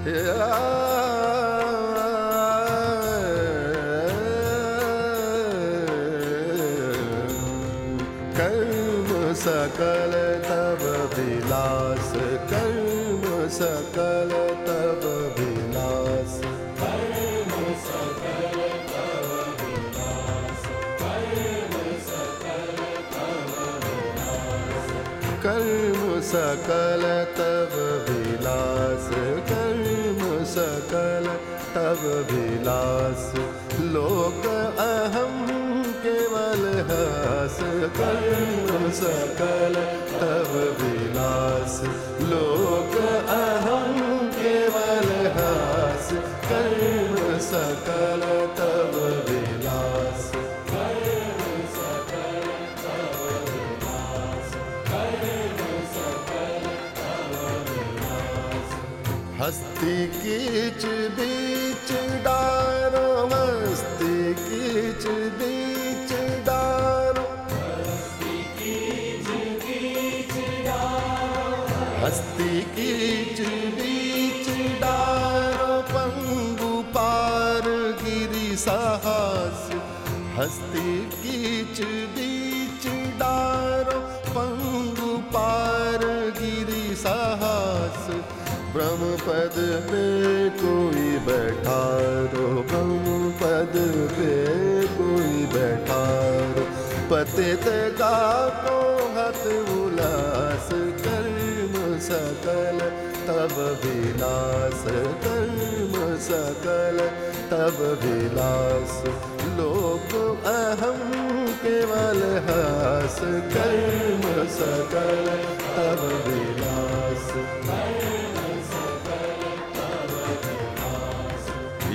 कर्म सकल तब विलास कर्म सकल तब विलास। कर्म सकल तब कर्म सकल लोक अहम केवल हस। कर्म सकल तब विलास। लोक हस्ती कीच बीच डारो हस्ती कीच बीच डारो। हस्ती कीच बीच डारो, पंगु पार गिरी साहस। हस्ती कीच बीच ब्रह्म पद पे कोई बैठा रो ब्रह्म पद पे कोई बैठा रो पतित का को हत कर्म सकल, तब विलास कर्म सकल, तब विलास। लोक अहम केवल हास कर्म सकल, तब विलास।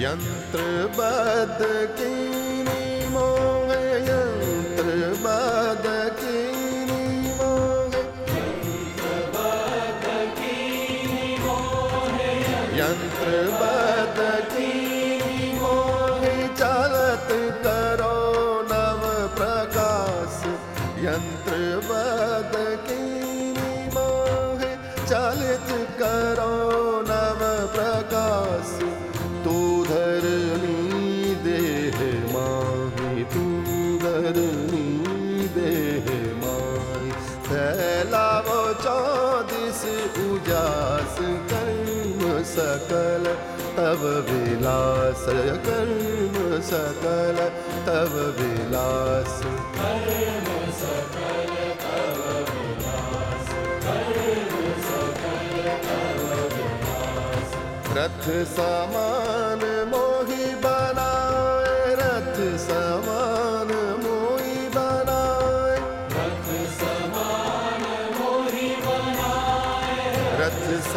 यंत्र बद कीनी चौदिस उजास कर्म सकल तब विलास कर्म सकल तब विलास। रथ समान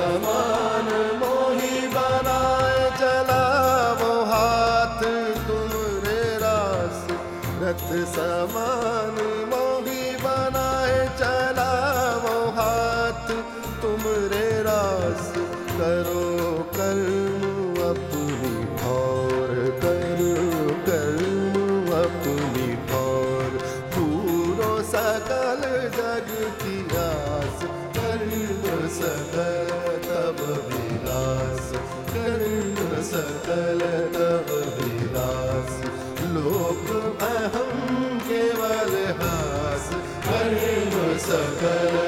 जमान मोही चला वो हाथ तुमरे समान। लोक अहम केवल हास सकल